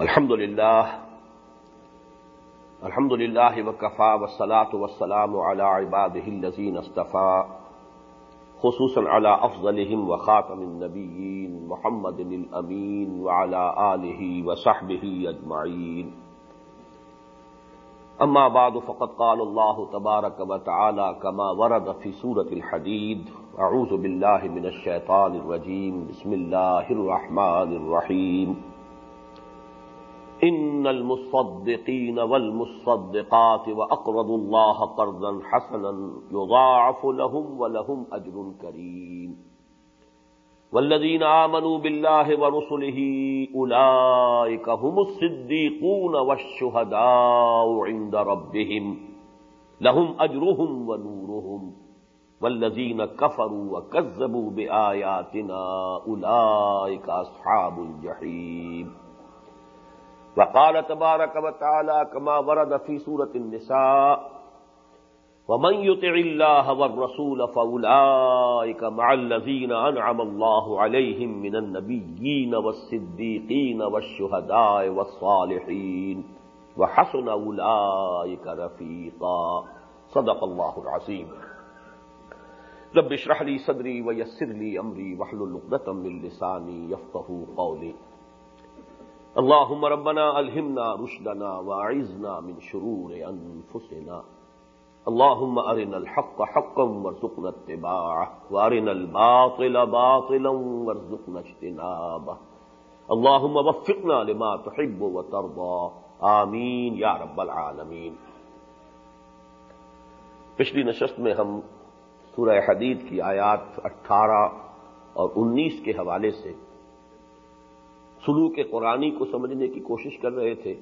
الحمد لله الحمد لله وكفى والصلاة والسلام على عباده الذين اصطفى، خصوصا على أفضلهم وخاتم النبيين محمد الأمين وعلى آله وصحبه أجمعين. أما بعد، فقد قال الله تبارك وتعالى كما ورد في سورة الحديد أعوذ بالله من الشيطان الرجيم، بسم الله الرحمن الرحيم. ان المصدقين والمصدقات واقرضوا الله قرضا حسنا يضاعف لهم ولهم اجر كريم. والذين امنوا بالله ورسله اولئك هم الصديقون والشهداء عند ربهم. لهم اجرهم ونورهم. والذين كفروا وكذبوا باياتنا اولئك اصحاب الجحيم. وقال تبارك وتعالى كما ورد في سورة النساء، ومن يطع الله والرسول فأولئك مع الذين أنعم الله عليهم من النبيين والصديقين والشهداء والصالحين وحسن أولئك رفيقا صدق الله العظيم رب اشرح لي صدري ويسر لي أمري واحلل عقدة من لساني يفقهوا قولي اللهم ربنا الهمنا رشدنا واعذنا من شرور انفسنا اللهم ارنا الحق حقا وارزقنا اتباعه وارنا الباطل باطلا وارزقنا اجتنابه. اللهم وفقنا لما تحب وترضى. آمین یا رب العالمین پچھلی نشست میں ہم سورہ حدید کی آیات اٹھارہ اور انیس کے حوالے سے سلوک قرآنی کو سمجھنے کی کوشش کر رہے تھے۔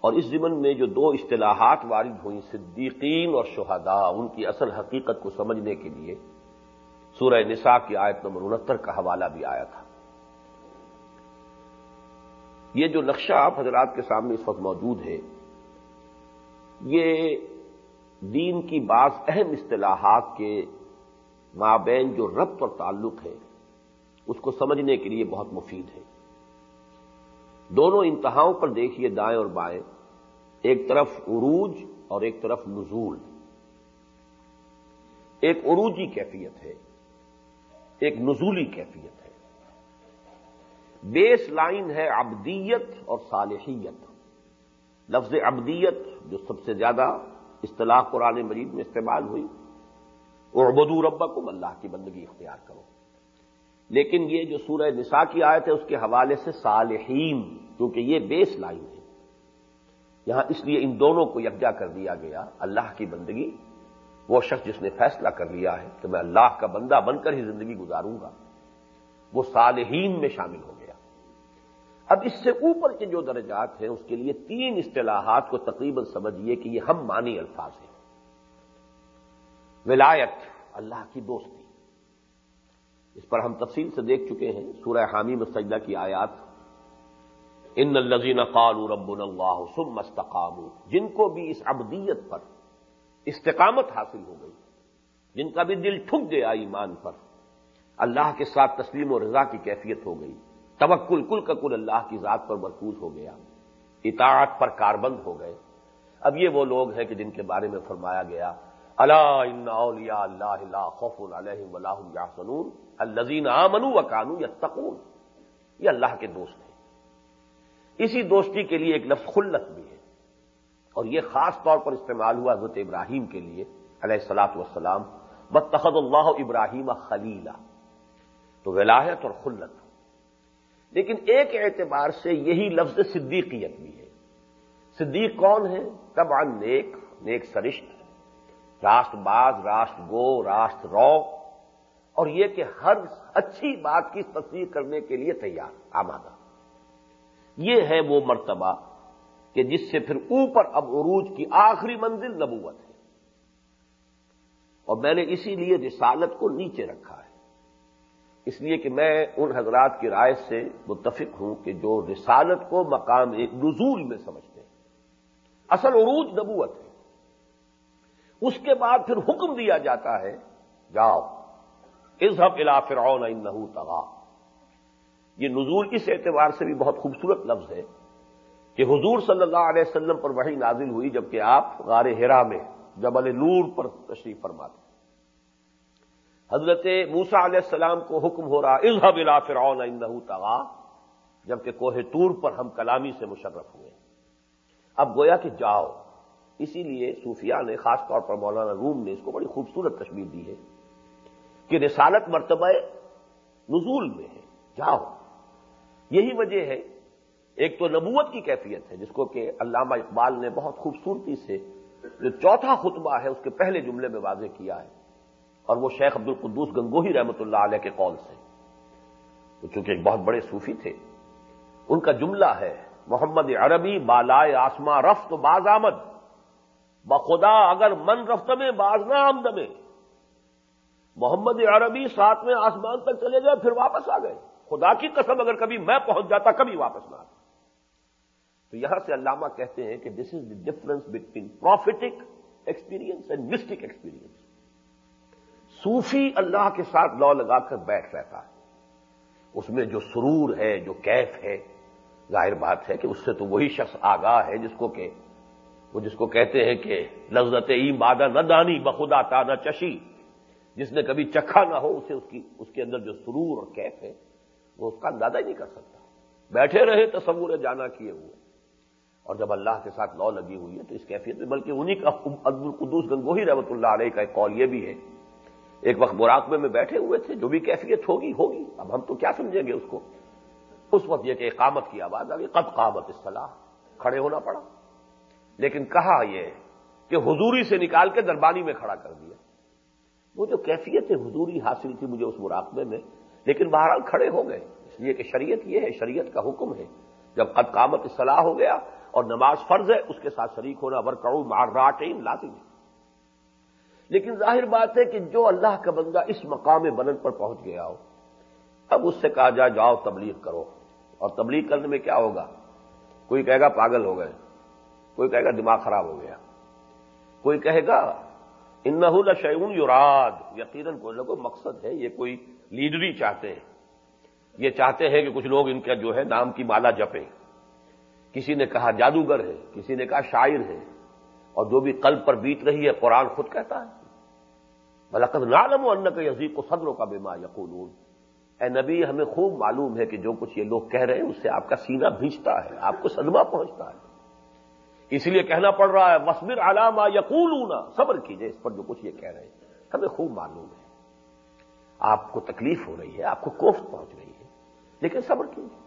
اور اس ضمن میں جو دو اصطلاحات وارد ہوئیں، صدیقین اور شہداء، ان کی اصل حقیقت کو سمجھنے کے لیے، سورہ نساء کی آیت نمبر انہتر کا حوالہ بھی آیا تھا۔ یہ جو نقشہ آپ حضرات کے سامنے اس وقت موجود ہے، یہ دین کی بعض اہم اصطلاحات کے مابین جو ربط اور تعلق ہے اس کو سمجھنے کے لیے بہت مفید ہے۔ دونوں انتہاؤں پر دیکھیے دائیں اور بائیں۔ ایک طرف عروج اور ایک طرف نزول۔ ایک عروجی کیفیت ہے، ایک نزولی کیفیت ہے۔ بیس لائن ہے ابدیت اور صالحیت۔ لفظ ابدیت جو سب سے زیادہ اصطلاح قرآن مجید میں استعمال ہوئی۔ اور بدور ربکم، اللہ کی بندگی اختیار کرو۔ لیکن یہ جو سورہ نساء کی آیت ہے، اس کے حوالے سے صالحین، کیونکہ یہ بیس لائن ہے یہاں اس لیے ان دونوں کو یکجا کر دیا گیا، اللہ کی بندگی، وہ شخص جس نے فیصلہ کر لیا ہے کہ میں اللہ کا بندہ بن کر ہی زندگی گزاروں گا، وہ صالحین میں شامل ہو گیا۔ اب اس سے اوپر کے جو درجات ہیں، اس کے لیے تین اصطلاحات کو تقریباً سمجھیے کہ یہ ہم مانی الفاظ ہیں۔ ولایت، اللہ کی دوستی۔ اس پر ہم تفصیل سے دیکھ چکے ہیں سورہ حامی مستجدہ کی آیات۔ ان الزین قالوا ربنا اللہ سم مستقام جن کو بھی اس ابدیت پر استقامت حاصل ہو گئی، جن کا بھی دل ٹھک گیا ایمان پر، اللہ کے ساتھ تسلیم و رضا کی کیفیت ہو گئی، توکل کل کا کل اللہ کی ذات پر مرکوز ہو گیا، اطاعت پر کاربند ہو گئے۔ اب یہ وہ لوگ ہیں کہ جن کے بارے میں فرمایا گیا اللہ ان اللہ خوف علیہم ولاح یاسنون الزین آمنو و کانو یا تقون یہ اللہ کے دوست ہیں۔ اسی دوستی کے لیے ایک لفظ خلت بھی ہے۔ اور یہ خاص طور پر استعمال ہوا حضرت ابراہیم کے لیے، علیہ السلاط وسلام بتخد اللہ ابراہیم خلیلا تو ولایت اور خلت۔ لیکن ایک اعتبار سے یہی لفظ صدیقیت بھی ہے۔ صدیق کون ہے تب نیک نیک سرشت۔ راشٹ باز راشٹ گو راشٹ رو۔ اور یہ کہ ہر اچھی بات کی تصدیق کرنے کے لیے تیار، آمادہ۔ یہ ہے وہ مرتبہ کہ جس سے پھر اوپر اب عروج کی آخری منزل نبوت ہے۔ اور میں نے اسی لیے رسالت کو نیچے رکھا ہے۔ اس لیے کہ میں ان حضرات کی رائے سے متفق ہوں کہ جو رسالت کو مقام ایک نزول میں سمجھتے ہیں۔ اصل عروج نبوت ہے۔ اس کے بعد پھر حکم دیا جاتا ہے، جاؤ۔ اظہب الا فرعون انہو تغا یہ نزول اس اعتبار سے بھی بہت خوبصورت لفظ ہے کہ حضور صلی اللہ علیہ وسلم پر وہی نازل ہوئی جبکہ آپ غار ہرا میں جبل نور پر تشریف فرماتے حضرت موسا علیہ السلام کو حکم ہو رہا اظہب الى فرعون انہو تغا جبکہ کوہ تور پر ہم کلامی سے مشرف ہوئے۔ اب گویا کہ جاؤ، اسی لیے صوفیاء نے خاص طور پر مولانا روم نے اس کو بڑی خوبصورت تشبیر دی ہے۔ کہ رسالت مرتبہ نزول میں ہے۔ جاؤ۔ یہی وجہ ہے۔ ایک تو نبوت کی کیفیت ہے، جس کو کہ علامہ اقبال نے بہت خوبصورتی سے جو چوتھا خطبہ ہے، اس کے پہلے جملے میں واضح کیا ہے۔ اور وہ شیخ عبد القدوس گنگوہی رحمت اللہ علیہ کے قول سے۔ وہ چونکہ ایک بہت بڑے صوفی تھے۔ ان کا جملہ ہے، محمد عربی بالائے آسما رفت باز آمد۔ بخدا اگر من رفت میں، باز نہ آمد میں۔ محمد عربی ساتھ میں آسمان تک چلے گئے، پھر واپس آ گئے۔ خدا کی قسم، اگر کبھی میں پہنچ جاتا، کبھی واپس نہ آتا۔ تو یہاں سے علامہ کہتے ہیں کہ this is the difference between prophetic experience and mystic experience صوفی اللہ کے ساتھ لو لگا کر بیٹھ رہتا ہے۔ اس میں جو سرور ہے، جو کیف ہے، ظاہر بات ہے کہ اس سے تو وہی شخص آگاہ ہے جس کو کہ، وہ جس کو کہتے ہیں کہ لذت ای مادہ نہ دانی، بخدا تا نہ چشی۔ جس نے کبھی چکھا نہ ہو، اسے اس کی، اس کے اندر جو سرور اور کیف ہے، وہ اس کا اندازہ ہی نہیں کر سکتا۔ بیٹھے رہے، تصور جانا کیے ہوئے۔ اور جب اللہ کے ساتھ لو لگی ہوئی ہے، تو اس کیفیت میں، بلکہ انہی کا عبد القدوس گنگوہی رحمت اللہ علیہ کا ایک قول یہ بھی ہے۔ ایک وقت مراقبے میں بیٹھے ہوئے تھے، جو بھی کیفیت ہوگی ہوگی۔ اب ہم تو کیا سمجھیں گے اس کو؟ اس وقت یہ کہ اقامت کی آواز آ گئی، قد قامت اصطلاح کھڑے ہونا پڑا۔ لیکن کہا یہ کہ حضوری سے نکال کے دربانی میں کھڑا کر دیا۔ وہ جو کیفیت حضوری حاصل تھی مجھے اس مراقبے میں، لیکن بہرحال کھڑے ہو گئے۔ اس لیے کہ شریعت یہ ہے، شریعت کا حکم ہے۔ جب قد قامت اصطلاح ہو گیا اور نماز فرض ہے، اس کے ساتھ شریک ہونا۔ ورکڑوں مار راٹین لازم ہے۔ لیکن ظاہر بات ہے کہ جو اللہ کا بندہ اس مقام بلند پر پہنچ گیا ہو، اب اس سے کہا جا جاؤ تبلیغ کرو۔ اور تبلیغ کرنے میں کیا ہوگا؟ کوئی کہے گا، پاگل ہو گئے۔ کوئی کہے گا، دماغ خراب ہو گیا۔ کوئی کہے گا ان نہ یوراد یقیناً کوئی نہ کوئی مقصد ہے، یہ کوئی لیڈری چاہتے ہیں۔ یہ چاہتے ہیں کہ کچھ لوگ ان کا جو ہے نام کی مالا جپیں۔ کسی نے کہا جادوگر ہے، کسی نے کہا شاعر ہے۔ اور جو بھی قلب پر بیت رہی ہے، قرآن خود کہتا ہے۔ بلکہ نالم و ان کا یزیق و صدروں کا بیما یقول اے نبی، ہمیں خوب معلوم ہے کہ جو کچھ یہ لوگ کہہ رہے ہیں، اس سے آپ کا سینہ بھیجتا ہے، آپ کو صدمہ پہنچتا ہے۔ اس لیے کہنا پڑ رہا ہے مصبر علامہ یقول صبر کیجیے، اس پر جو کچھ یہ کہہ رہے ہیں۔ ہمیں خوب معلوم ہے۔ آپ کو تکلیف ہو رہی ہے، آپ کو کوفت پہنچ رہی ہے۔ لیکن صبر کیجیے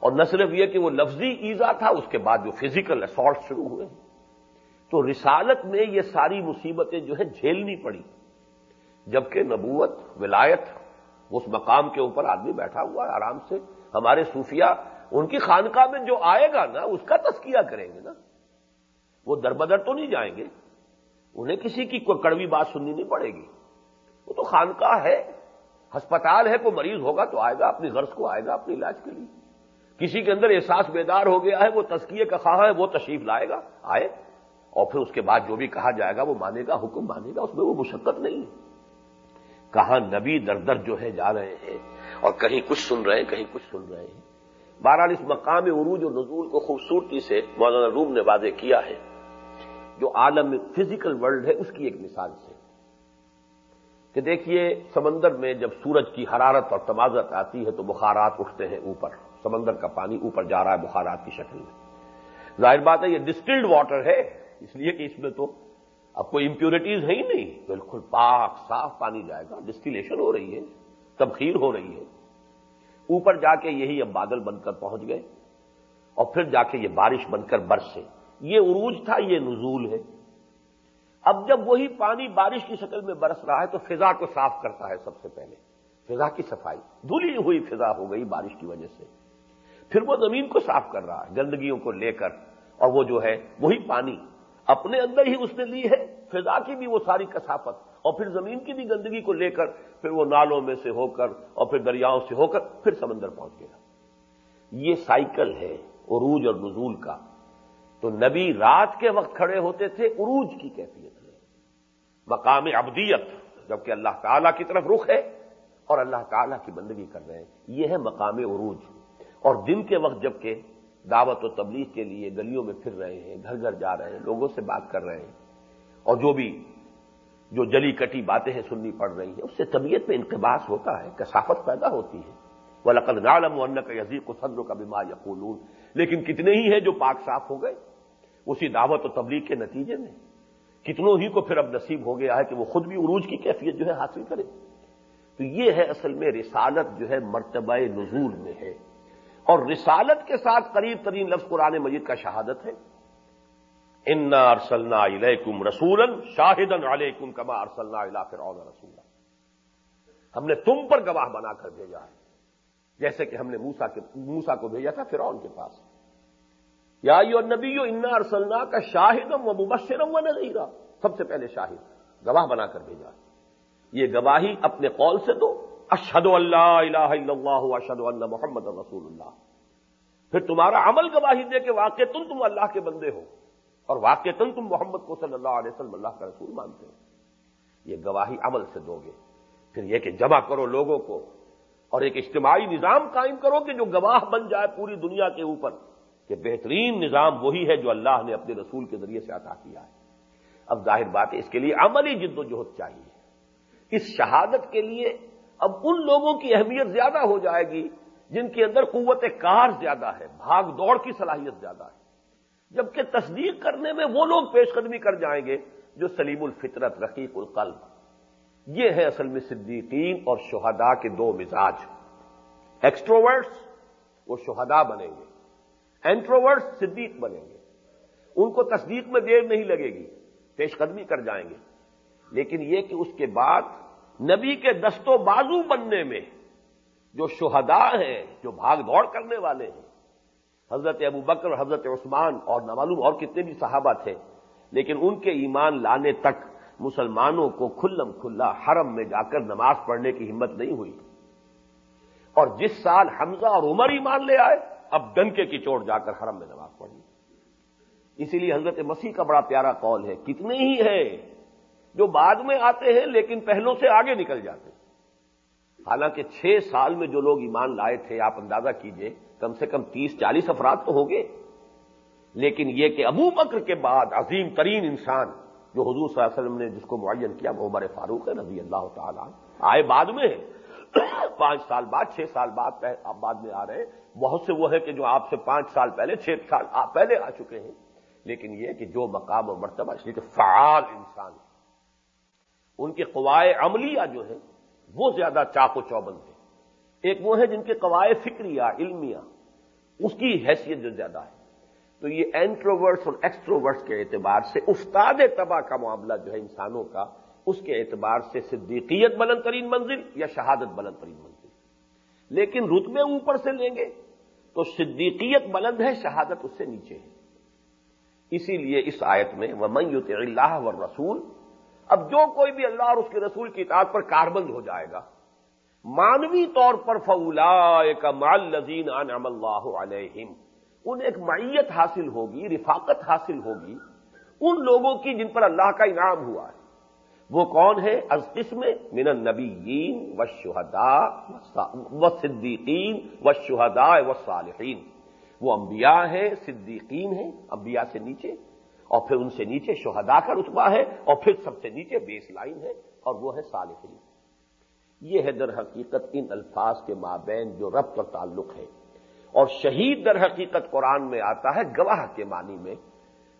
اور نہ صرف یہ کہ وہ لفظی ایزا تھا، اس کے بعد جو فزیکل اسالٹ شروع ہوئے۔ ہیں تو رسالت میں یہ ساری مصیبتیں جو ہے جھیلنی پڑی۔ جبکہ نبوت، ولایت، اس مقام کے اوپر آدمی بیٹھا ہوا ہے، آرام سے۔ ہمارے صوفیہ ان کی خانقاہ میں جو آئے گا نا، اس کا تسکیہ کریں گے نا۔ وہ دربدر تو نہیں جائیں گے۔ انہیں کسی کی کوئی کڑوی بات سننی نہیں پڑے گی۔ وہ تو خانقاہ ہے۔ ہسپتال ہے، کوئی مریض ہوگا تو آئے گا اپنی غرض کو، آئے گا اپنے علاج کے لیے۔ کسی کے اندر احساس بیدار ہو گیا ہے، وہ تسکیے کا خواہ ہے، وہ تشریف لائے گا، آئے۔ اور پھر اس کے بعد جو بھی کہا جائے گا، وہ مانے گا، حکم مانے گا، اس میں وہ مشقت نہیں ہے۔ کہاں نبی در در جو ہے جا رہے ہیں اور کہیں کچھ سن رہے ہیں، کہیں کچھ سن رہے ہیں۔ بہرحال اس مقام عروج و نزول کو خوبصورتی سے مولانا روم نے واضح کیا ہے۔ جو عالم فزیکل ورلڈ ہے، اس کی ایک مثال سے۔ کہ دیکھیے، سمندر میں جب سورج کی حرارت اور تمازت آتی ہے تو بخارات اٹھتے ہیں اوپر۔ سمندر کا پانی اوپر جا رہا ہے بخارات کی شکل میں۔ ظاہر بات ہے، یہ ڈسٹلڈ واٹر ہے، اس لیے کہ اس میں تو اب کوئی امپیورٹیز ہے ہی نہیں۔ بالکل پاک، صاف پانی جائے گا۔ ڈسٹیلیشن ہو رہی ہے، تبخیر ہو رہی ہے۔ اوپر جا کے یہی اب بادل بن کر پہنچ گئے اور پھر جا کے یہ بارش بن کر برسے۔ یہ عروج تھا، یہ نزول ہے۔ اب جب وہی پانی بارش کی شکل میں برس رہا ہے تو فضا کو صاف کرتا ہے سب سے پہلے۔ فضا کی صفائی۔ دھلی ہوئی فضا ہو گئی بارش کی وجہ سے۔ پھر وہ زمین کو صاف کر رہا ہے، گندگیوں کو لے کر۔ اور وہ جو ہے، وہی پانی اپنے اندر ہی اس نے لی ہے۔ فضا کی بھی وہ ساری کسافت اور پھر زمین کی بھی گندگی کو لے کر، پھر وہ نالوں میں سے ہو کر، اور پھر دریاؤں سے ہو کر، پھر سمندر پہنچ گیا۔ یہ سائیکل ہے عروج اور نزول کا۔ تو نبی رات کے وقت کھڑے ہوتے تھے عروج کی کیفیت ہے مقام ابدیت جبکہ اللہ تعالی کی طرف رخ ہے اور اللہ تعالیٰ کی بندگی کر رہے ہیں۔ یہ ہے مقام عروج۔ اور دن کے وقت جبکہ دعوت و تبلیغ کے لیے گلیوں میں پھر رہے ہیں، گھر گھر جا رہے ہیں، لوگوں سے بات کر رہے ہیں۔ اور جو بھی، جو جلی کٹی باتیں ہیں سننی پڑ رہی ہیں، اس سے طبیعت میں انقباس ہوتا ہے، کثافت پیدا ہوتی ہے۔ وہ لقد نالم ون کا یزیق و صدر کا بیمار یا لیکن کتنے ہی ہیں جو پاک صاف ہو گئے؟ اسی دعوت و تبلیغ کے نتیجے میں۔ کتنوں ہی کو پھر اب نصیب ہو گیا ہے کہ وہ خود بھی عروج کی کیفیت جو ہے حاصل کرے۔ تو یہ ہے اصل میں رسالت جو ہے مرتبہ نزول میں ہے۔ اور رسالت کے ساتھ قریب ترین لفظ قرآن مجید کا شہادت ہے۔ انا ارسلنا علیکم رسولن شاہدن علیکم کما ارسلنا علا فرعون رسول ہم نے تم پر گواہ بنا کر بھیجا ہے۔ جیسے کہ ہم نے موسا کے موسا کو بھیجا تھا فرعون کے پاس۔ یا نبی انا ارسلنا کا شاہدم و مبشرم و نظیرہ سب سے پہلے شاہد، گواہ بنا کر بھیجا۔ یہ گواہی اپنے قول سے دو۔ اشد اللہ الہ الا اللہ اشد اللہ محمد رسول اللہ۔ پھر تمہارا عمل گواہی دے کہ واقع تم تم اللہ کے بندے ہو۔ اور واقع تم تم محمد کو صلی اللہ علیہ وسلم اللہ کا رسول مانتے ہو۔ یہ گواہی عمل سے دو گے۔ پھر یہ کہ جمع کرو لوگوں کو اور ایک اجتماعی نظام قائم کرو کہ جو گواہ بن جائے پوری دنیا کے اوپر۔ کہ بہترین نظام وہی ہے جو اللہ نے اپنے رسول کے ذریعے سے عطا کیا ہے۔ اب ظاہر بات ہے، اس کے لیے عملی جد و جہد چاہیے۔ اس شہادت کے لیے اب ان لوگوں کی اہمیت زیادہ ہو جائے گی جن کے اندر قوت کار زیادہ ہے، بھاگ دوڑ کی صلاحیت زیادہ ہے۔ جبکہ تصدیق کرنے میں وہ لوگ پیش قدمی کر جائیں گے جو سلیم الفطرت، رقیق القلب۔ یہ ہے اصل میں صدیقین اور شہداء کے دو مزاج۔ ایکسٹروورٹس وہ شہداء بنیں گے۔ اینٹروورٹس صدیق بنیں گے۔ ان کو تصدیق میں دیر نہیں لگے گی، پیش قدمی کر جائیں گے۔ لیکن یہ کہ اس کے بعد نبی کے دست و بازو بننے میں جو شہداء ہیں، جو بھاگ دوڑ کرنے والے ہیں، حضرت ابو بکر، حضرت عثمان اور نمالوم اور کتنے بھی صحابہ تھے، لیکن ان کے ایمان لانے تک مسلمانوں کو کھلم کھلا حرم میں جا کر نماز پڑھنے کی ہمت نہیں ہوئی۔ اور جس سال حمزہ اور عمر ایمان لے آئے اب ڈنکے کی چوٹ جا کر حرم میں نماز پڑھی اسی لیے حضرت مسیح کا بڑا پیارا قول ہے کتنے ہی ہے جو بعد میں آتے ہیں لیکن پہلوں سے آگے نکل جاتے ہیں۔ حالانکہ چھ سال میں جو لوگ ایمان لائے تھے، آپ اندازہ کیجیے، کم سے کم تیس چالیس افراد تو ہو گئے لیکن یہ کہ ابو بکر کے بعد عظیم ترین انسان جو حضور صلی اللہ علیہ وسلم نے جس کو معین کیا، وہ عمر فاروق ہے، رضی اللہ تعالیٰ آئے بعد میں پانچ سال بعد، چھ سال بعد آپ بعد میں آ رہے ہیں۔ بہت سے وہ ہے کہ جو آپ سے پانچ سال پہلے، چھ سال آپ پہلے آ چکے ہیں۔ لیکن یہ کہ جو مقام اور مرتبہ، اس لیے کہ فعال انسان ان کے قوائے عملیہ جو ہے وہ زیادہ چاق و چوبند ہے ایک وہ ہے جن کے قوائے فکریہ، علمیہ، اس کی حیثیت جو زیادہ ہے۔ تو یہ اینٹروورس اور ایکسٹروورس کے اعتبار سے استاد تباہ کا معاملہ جو ہے انسانوں کا، اس کے اعتبار سے صدیقیت بلند ترین منزل یا شہادت بلند ترین منزل۔ لیکن رتبے اوپر سے لیں گے تو صدیقیت بلند ہے، شہادت اس سے نیچے ہے۔ اسی لیے اس آیت میں وہ میت اللہ و رسول اب جو کوئی بھی اللہ اور اس کے رسول کی اطاعت پر کاربند ہو جائے گا، مانوی طور پر فولا کا مال لذین انعم اللہ علیہم انہیں ایک معیت حاصل ہوگی، رفاقت حاصل ہوگی، ان لوگوں کی جن پر اللہ کا انعام ہوا ہے۔ وہ کون ہے؟ از قسم من النبیین و شہدا و صدیقین و شہدا و صالحین وہ انبیاء ہیں، صدیقین ہیں، انبیاء سے نیچے، اور پھر ان سے نیچے شہدا کا رتبہ ہے، اور پھر سب سے نیچے بیس لائن ہے، اور وہ ہے صالحین۔ یہ ہے در حقیقت ان الفاظ کے مابین جو ربط اور تعلق ہے۔ اور شہید در حقیقت قرآن میں آتا ہے گواہ کے معنی میں۔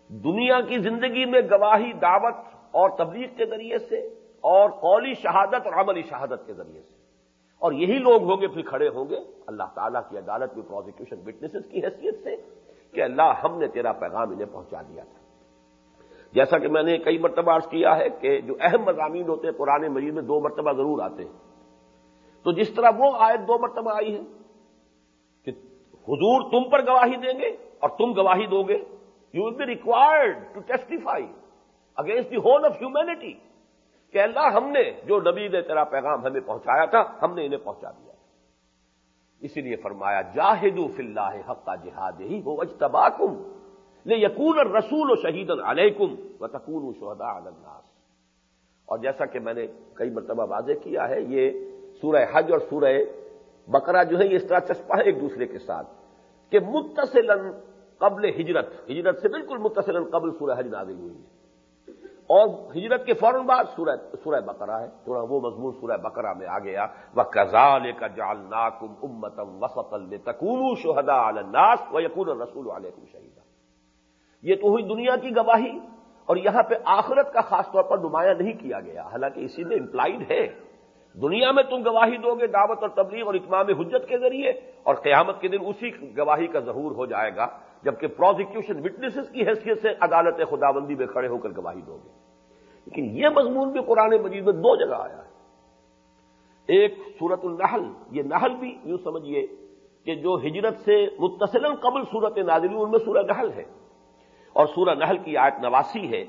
دنیا کی زندگی میں گواہی، دعوت اور تبلیغ کے ذریعے سے اور قولی شہادت اور عملی شہادت کے ذریعے سے۔ اور یہی لوگ ہوں گے، پھر کھڑے ہوں گے اللہ تعالیٰ کی عدالت میں پروزیکیوشن وٹنسز کی حیثیت سے کہ اللہ ہم نے تیرا پیغام انہیں پہنچا دیا تھا۔ جیسا کہ میں نے کئی مرتبہ عرض کیا ہے کہ جو اہم مضامین ہوتے ہیں پرانے مریض میں دو مرتبہ ضرور آتے ہیں۔ تو جس طرح وہ آیت دو مرتبہ آئی ہے کہ حضور تم پر گواہی دیں گے اور تم گواہی دو گے you will be required to testify against the whole of humanity کہ اللہ ہم نے جو نبی نے تیرا پیغام ہمیں پہنچایا تھا، ہم نے انہیں پہنچا دیا۔ اسی لیے فرمایا، جاہدو فی اللہ حقہ جہاد ہی ہو اجتبا لے یقون رسول و شہید علیکم و تکون شہدا الناس۔ اور جیسا کہ میں نے کئی مرتبہ واضح کیا ہے، یہ سورہ حج اور سورہ بقرہ جو ہے یہ اس طرح چسپا ہے ایک دوسرے کے ساتھ کہ متصل قبل ہجرت ہجرت سے بالکل متصل قبل سورہ حج نازل ہوئی ہے۔ اور ہجرت کے فوراً بعد سورہ سورہ بقرہ ہے۔ تھوڑا وہ مضمون سورہ بقرہ میں آ۔ گیا وہ کزال کا جال ناکم امتم وسط تکون شہدا الناس و یقون رسول علیکم شہیدہ یہ تو ہوئی دنیا کی گواہی اور یہاں پہ آخرت کا خاص طور پر نمایاں نہیں کیا گیا۔ حالانکہ اسی میں امپلائڈ ہے۔ دنیا میں تم گواہی دو گے دعوت اور تبلیغ اور اتمام حجت کے ذریعے اور قیامت کے دن اسی گواہی کا ظہور ہو جائے گا۔ جبکہ پروزیکیوشن وٹنسز کی حیثیت سے عدالت خداوندی میں کھڑے ہو کر گواہی دو گے۔ لیکن یہ مضمون بھی قرآن مجید میں دو جگہ آیا ہے۔ ایک سورت النحل، یہ نحل بھی یوں سمجھیے کہ جو ہجرت سے متصل قبل صورت نازلی ان میں سورہ نحل ہے۔ اور سورہ نحل کی آیت نواسی ہے۔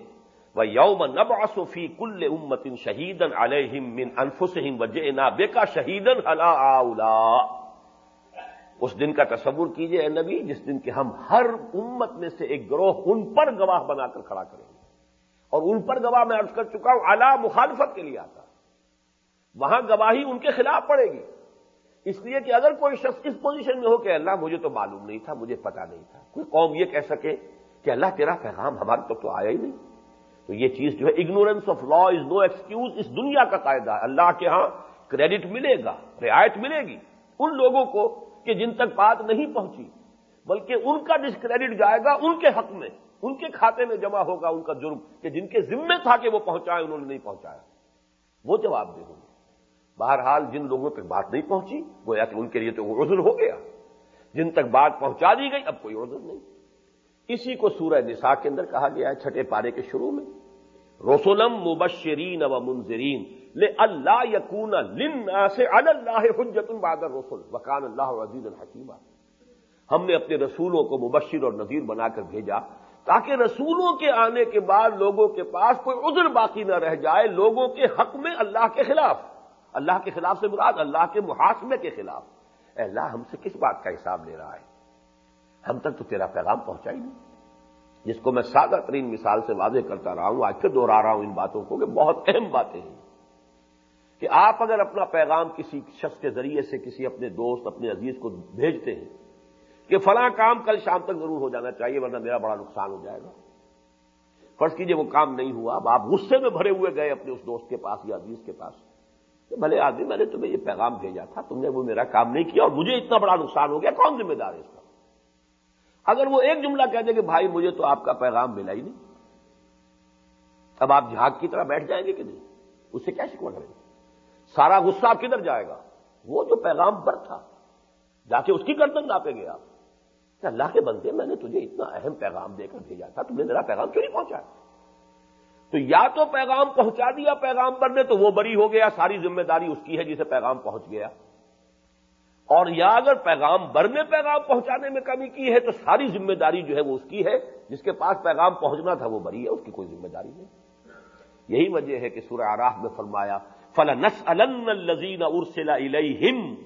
وہ یوم نب آسوفی کل امت شہیدن علیہم من انفسہم وجئنا بے کا شہیدن اللہ اس دن کا تصور کیجیے اے نبی، جس دن کے ہم ہر امت میں سے ایک گروہ ان پر گواہ بنا کر کھڑا کریں گے۔ اور ان پر گواہ میں عرض کر چکا ہوں اعلی مخالفت کے لیے آتا۔ وہاں گواہی ان کے خلاف پڑے گی۔ اس لیے کہ اگر کوئی شخص اس پوزیشن میں ہو کہ اللہ مجھے تو معلوم نہیں تھا، مجھے پتا نہیں تھا۔ کوئی قوم یہ کہہ سکے کہ اللہ تیرا پیغام ہمارے تک تو آیا ہی نہیں۔ تو یہ چیز جو ہے ignorance of law is no excuse اس دنیا کا قاعدہ ہے۔ اللہ کے ہاں کریڈٹ ملے گا، رعایت ملے گی۔ ان لوگوں کو کہ جن تک بات نہیں پہنچی، بلکہ ان کا ڈسکریڈٹ جائے گا ان کے حق میں، ان کے کھاتے میں جمع ہوگا ان کا جرم کہ جن کے ذمے تھا کہ وہ پہنچائے، انہوں نے نہیں پہنچایا۔ وہ جواب دے ہوں گے۔ بہرحال جن لوگوں تک بات نہیں پہنچی وہ یا کہ ان کے لیے تو وہ عذر ہو گیا۔ جن تک بات پہنچا دی گئی، اب کوئی عذر نہیں۔ اسی کو سورہ نساء کے اندر کہا گیا ہے، چھٹے پارے کے شروع میں۔ رسولم مبشرین و منظرین لے اللہ یقون سے اللہ حجت البادر رسول وکان اللہ عزیز الحکیمہ ہم نے اپنے رسولوں کو مبشر اور نذیر بنا کر بھیجا تاکہ رسولوں کے آنے کے بعد لوگوں کے پاس کوئی عذر باقی نہ رہ جائے لوگوں کے حق میں اللہ کے خلاف. اللہ کے خلاف سے مراد اللہ کے محاسمے کے خلاف. اے اللہ، ہم سے کس بات کا حساب لے رہا ہے؟ ہم تک تو تیرا پیغام پہنچا ہی نہیں. جس کو میں سادہ ترین مثال سے واضح کرتا رہا ہوں، آج پھر دوہرا رہا ہوں ان باتوں کو کہ بہت اہم باتیں ہیں. کہ آپ اگر اپنا پیغام کسی شخص کے ذریعے سے کسی اپنے دوست، اپنے عزیز کو بھیجتے ہیں کہ فلاں کام کل شام تک ضرور ہو جانا چاہیے ورنہ میرا بڑا نقصان ہو جائے گا۔ فرض کیجیے وہ کام نہیں ہوا، اب آپ غصے میں بھرے ہوئے گئے اپنے اس دوست کے پاس یا عزیز کے پاس۔ کہ بھلے آدمی، میں نے تمہیں یہ پیغام بھیجا تھا، تم نے وہ میرا کام نہیں کیا اور مجھے اتنا بڑا نقصان ہو گیا، کون ذمہ دار ہے اس کا؟ اگر وہ ایک جملہ کہہ دے کہ بھائی، مجھے تو آپ کا پیغام ملا ہی نہیں۔ اب آپ جھاگ کی طرح بیٹھ جائیں گے کہ نہیں؟ اس سے کیا شکوا کریں گے؟ سارا غصہ آپ کدھر جائے گا؟ وہ جو پیغام پر تھا۔ جا کے اس کی گردن ناپے گے آپ۔ کہ اللہ کے بندے، میں نے تجھے اتنا اہم پیغام دے کر بھیجا تھا، تم نے میرا پیغام کیوں نہیں پہنچا؟ تو یا تو پیغام پہنچا دیا پیغام پر نے، تو وہ بری ہو گیا، ساری ذمہ داری اس کی ہے جسے پیغام پہنچ گیا۔ اور یا اگر پیغام بر نے پیغام پہنچانے میں کمی کی ہے، تو ساری ذمہ داری جو ہے وہ اس کی ہے۔ جس کے پاس پیغام پہنچنا تھا، وہ بری ہے، اس کی کوئی ذمہ داری نہیں۔ یہی وجہ ہے کہ سورہ آراف میں فرمایا فلا نس الزین ارسلا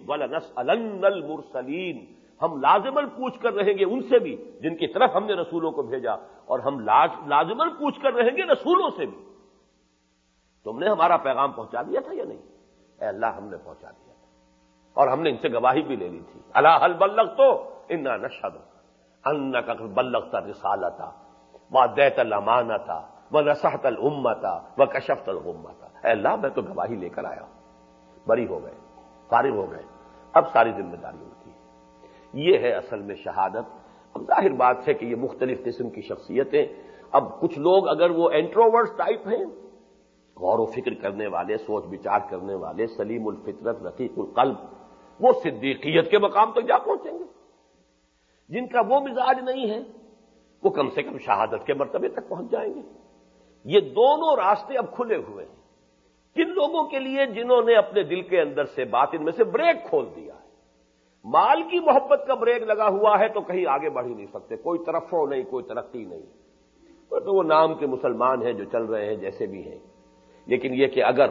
ولا نس المرسلین ہم لازمن پوچھ کر رہیں گے ان سے بھی جن کی طرف ہم نے رسولوں کو بھیجا اور ہم لازمن پوچھ کر رہیں گے رسولوں سے بھی۔ تم نے ہمارا پیغام پہنچا دیا تھا یا نہیں؟ اے اللہ، ہم نے پہنچا دیا تھا۔ اور ہم نے ان سے گواہی بھی لے لی تھی۔ اللہ حل بلغ تو ان نشد ان کا بلغتا رسالہ تھا وہ دیت المان تھا وہ نسحت الما تھا وہ کشفت الغما تھا اے اللہ، میں تو گواہی لے کر آیا ہوں۔ بری ہو گئے، فارغ ہو گئے۔ اب ساری ذمہ داری ہوئی یہ ہے اصل میں شہادت۔ اب ظاہر بات ہے کہ یہ مختلف قسم کی شخصیتیں۔ اب کچھ لوگ اگر وہ اینٹروورس ٹائپ ہیں، غور و فکر کرنے والے، سوچ بچار کرنے والے، سلیم الفطرت رقیق القلب، وہ صدیقیت کے مقام تک جا پہنچیں گے۔ جن کا وہ مزاج نہیں ہے، وہ کم سے کم شہادت کے مرتبے تک پہنچ جائیں گے۔ یہ دونوں راستے اب کھلے ہوئے ہیں۔ کن لوگوں کے لیے جنہوں نے اپنے دل کے اندر سے بات ان میں سے بریک کھول دیا ہے۔ مال کی محبت کا بریک لگا ہوا ہے تو کہیں آگے بڑھ ہی نہیں سکتے۔ کوئی طرفوں نہیں، کوئی ترقی نہیں۔ تو وہ نام کے مسلمان ہیں جو چل رہے ہیں جیسے بھی ہیں۔ لیکن یہ کہ اگر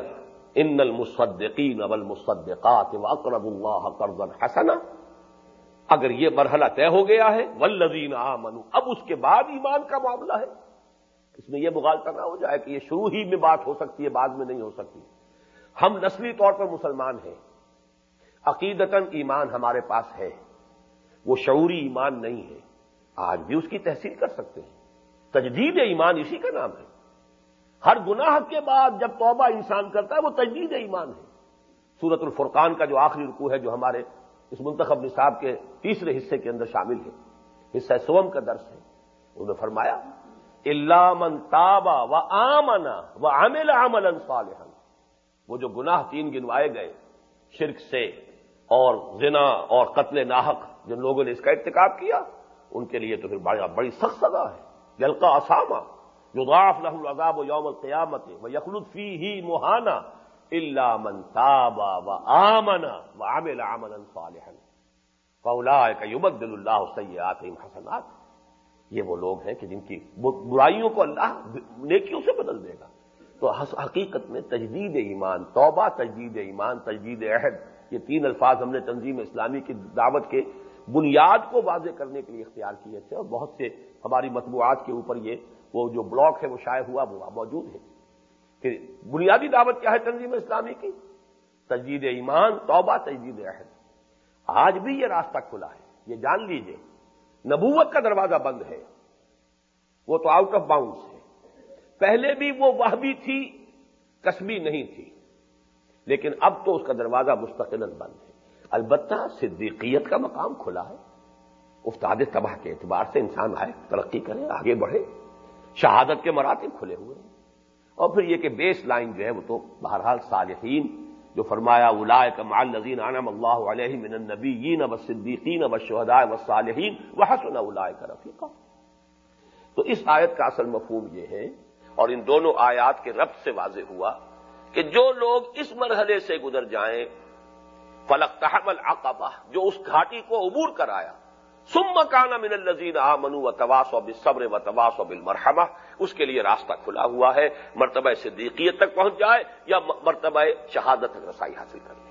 ان المصدقین اب المصدقات اقرب اللہ قرض حسنا، اگر یہ مرحلہ طے ہو گیا ہے ولزین آمنو اب اس کے بعد ایمان کا معاملہ ہے۔ اس میں یہ مغالطہ نہ ہو جائے کہ یہ شروع ہی میں بات ہو سکتی ہے، بعد میں نہیں ہو سکتی۔ ہم نسلی طور پر مسلمان ہیں۔ عقیدتاً ایمان ہمارے پاس ہے۔ وہ شعوری ایمان نہیں ہے۔ آج بھی اس کی تحصیل کر سکتے ہیں۔ تجدید ایمان اسی کا نام ہے۔ ہر گناہ کے بعد جب توبہ انسان کرتا ہے، وہ تجدید ایمان ہے۔ سورت الفرقان کا جو آخری رکو ہے، جو ہمارے اس منتخب نصاب کے تیسرے حصے کے اندر شامل ہے۔ حصہ سوم کا درس ہے۔ انہوں نے فرمایا اللہ من تابا و آمنا و عمل عمل صالحا۔ وہ جو گناہ تین گنوائے گئے، شرک سے اور زنا اور قتل ناحق، جن لوگوں نے اس کا ارتکاب کیا، ان کے لیے تو پھر بڑا بڑی سخت سزا ہے۔ جلکا اسامہ جو غاف لہ العذاب و یوم القیامت و یخلط فی ہی موہانا اللہ من تابا و آمنا و عامل عملا صالحا۔ فاولئک یبدل اللہ سیئاتہم حسنات۔ یہ وہ لوگ ہیں کہ جن کی برائیوں کو اللہ نیکیوں سے بدل دے گا۔ تو حقیقت میں تجدید ایمان، توبہ، تجدید ایمان، تجدید عہد، یہ تین الفاظ ہم نے تنظیم اسلامی کی دعوت کے بنیاد کو واضح کرنے کے لیے اختیار کیے تھے اور بہت سے ہماری مطبوعات کے اوپر یہ وہ جو بلاک ہے وہ شائع ہوا، وہ موجود ہے۔ پھر بنیادی دعوت کیا ہے تنظیم اسلامی کی؟ تجدید ایمان، توبہ، تجدید عہد۔ آج بھی یہ راستہ کھلا ہے۔ یہ جان لیجیے نبوت کا دروازہ بند ہے۔ وہ تو آؤٹ آف باؤنڈس ہے۔ پہلے بھی وہ وہ بھی تھی کسبی نہیں تھی۔ لیکن اب تو اس کا دروازہ مستقل بند ہے۔ البتہ صدیقیت کا مقام کھلا ہے۔ استاد تباہ کے اعتبار سے انسان آئے، ترقی کرے، آگے بڑھے۔ شہادت کے مراتب کھلے ہوئے ہیں۔ اور پھر یہ کہ بیس لائن جو ہے وہ تو بہرحال صالحین جو فرمایا الاائے کمال نظین عنم اللہ علیہ من النبیین و صدیقین و شہداء و صالحین وہ حسن الاائے کا تو اس آیت کا اصل مفہوم یہ ہے اور ان دونوں آیات کے رب سے واضح ہوا کہ جو لوگ اس مرحلے سے گزر جائیں فلک تحمل عقبہ جو اس گھاٹی کو عبور کرایا سم مکانہ من الزین آ منو و تواس و صبر و تواس و اس کے لیے راستہ کھلا ہوا ہے، مرتبہ صدیقیت تک پہنچ جائے یا مرتبہ شہادت تک رسائی حاصل کر لے۔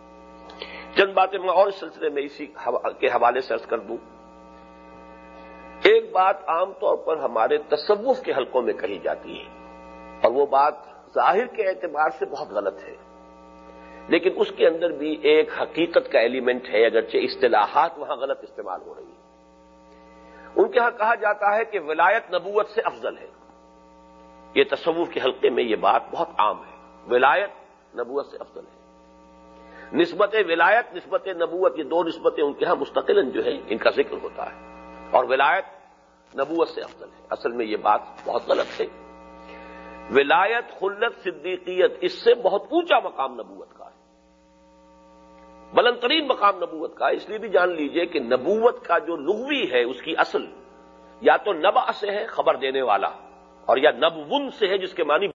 چند باتیں میں اور اس سلسلے میں اسی کے حوالے سے ارض کر دوں۔ ایک بات عام طور پر ہمارے تصوف کے حلقوں میں کہی جاتی ہے، اور وہ بات ظاہر کے اعتبار سے بہت غلط ہے۔ لیکن اس کے اندر بھی ایک حقیقت کا ایلیمنٹ ہے، اگرچہ اصطلاحات وہاں غلط استعمال ہو رہی ہیں۔ ان کے ہاں کہا جاتا ہے کہ ولایت نبوت سے افضل ہے۔ یہ تصوف کے حلقے میں یہ بات بہت عام ہے۔ ولایت نبوت سے افضل ہے۔ نسبت ولایت، نسبت نبوت، یہ دو نسبتیں ان کے ہاں مستقل جو ہے ان کا ذکر ہوتا ہے۔ اور ولایت نبوت سے افضل ہے۔ اصل میں یہ بات بہت غلط ہے۔ ولایت خلت صدیقیت، اس سے بہت اونچا مقام نبوت کا ہے۔ بلند ترین مقام نبوت کا، اس لیے بھی جان لیجیے کہ نبوت کا جو لغوی ہے، اس کی اصل، یا تو نبا سے ہے خبر دینے والا، اور یا نبون سے ہے جس کے معنی